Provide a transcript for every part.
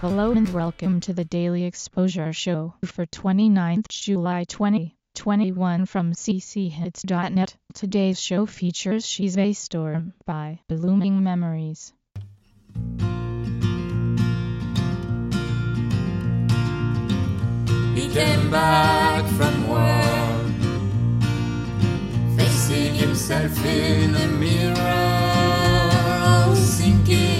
Hello and welcome to the Daily Exposure Show for 29th July 2021 from cchits.net. Today's show features She's a Storm by Blooming Memories. He came back from war, facing himself in a mirror, thinking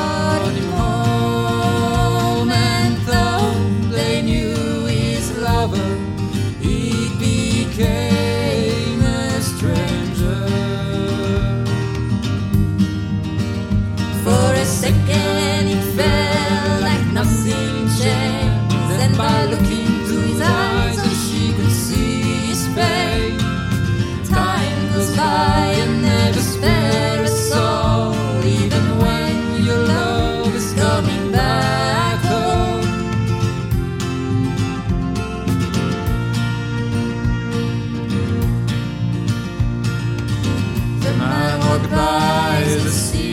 changed, and by looking to his eyes, she could see his pain. Time goes by and never spare a soul, even when your love is coming back home. The man walked by the sea,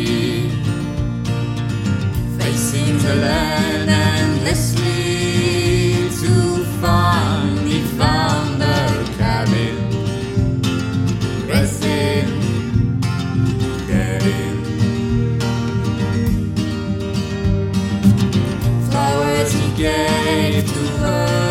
gave to her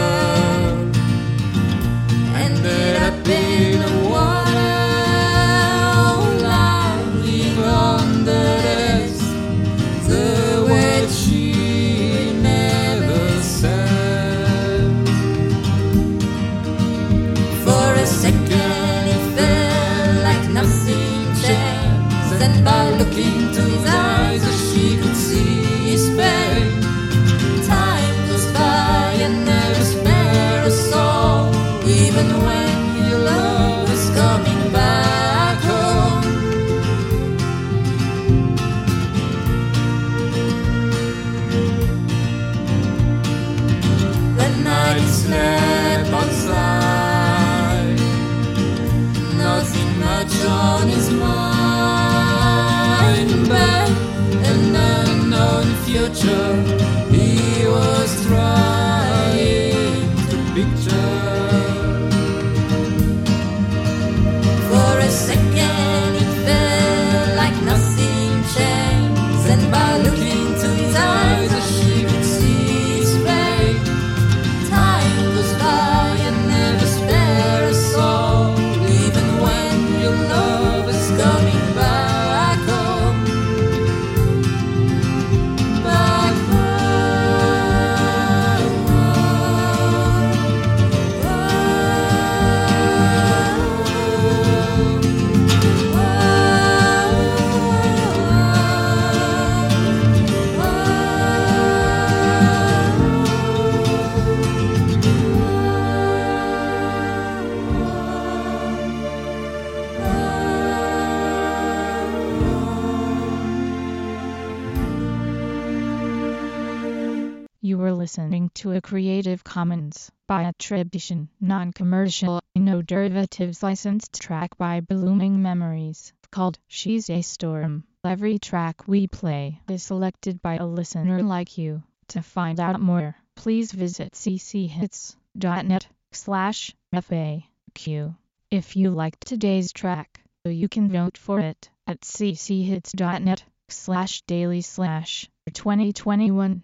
You were listening to a Creative Commons by attribution, non-commercial, no derivatives licensed track by Blooming Memories called She's a Storm. Every track we play is selected by a listener like you. To find out more, please visit cchits.net slash FAQ. If you liked today's track, you can vote for it at cchits.net slash daily slash 2021